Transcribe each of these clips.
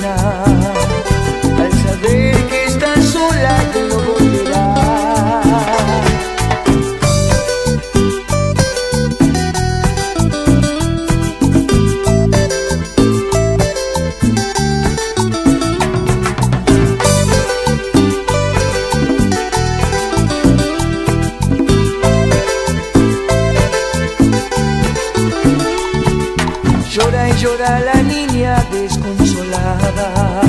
now. Llora la niña desconsolada,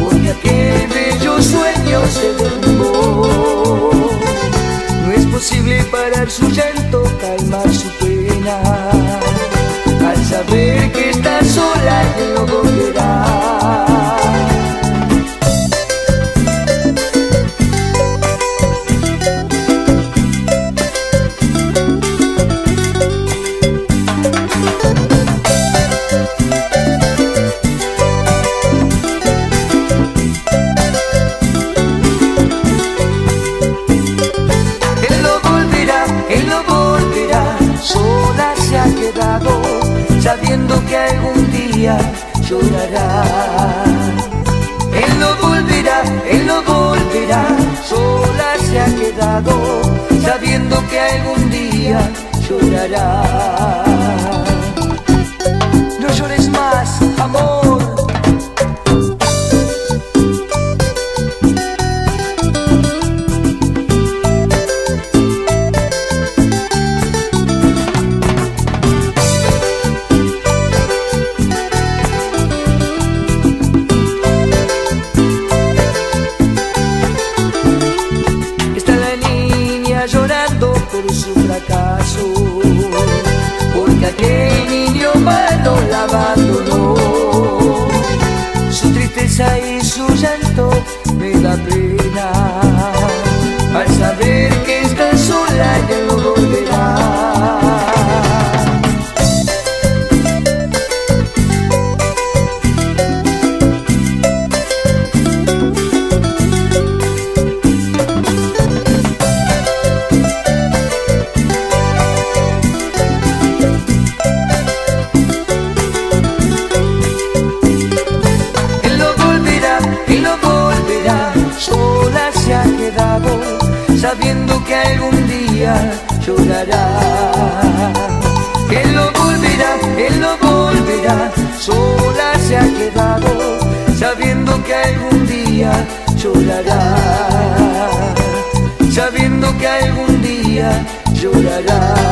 porque aquel bello sueño se derrumbó. No es posible parar su llanto, llorará. Él no volverá, él no volverá, sola se ha quedado, sabiendo que algún día llorará. Al saber que está sola y sabiendo que algún día llorará. Él no volverá, él no volverá, sola se ha quedado, sabiendo que algún día llorará. Sabiendo que algún día llorará.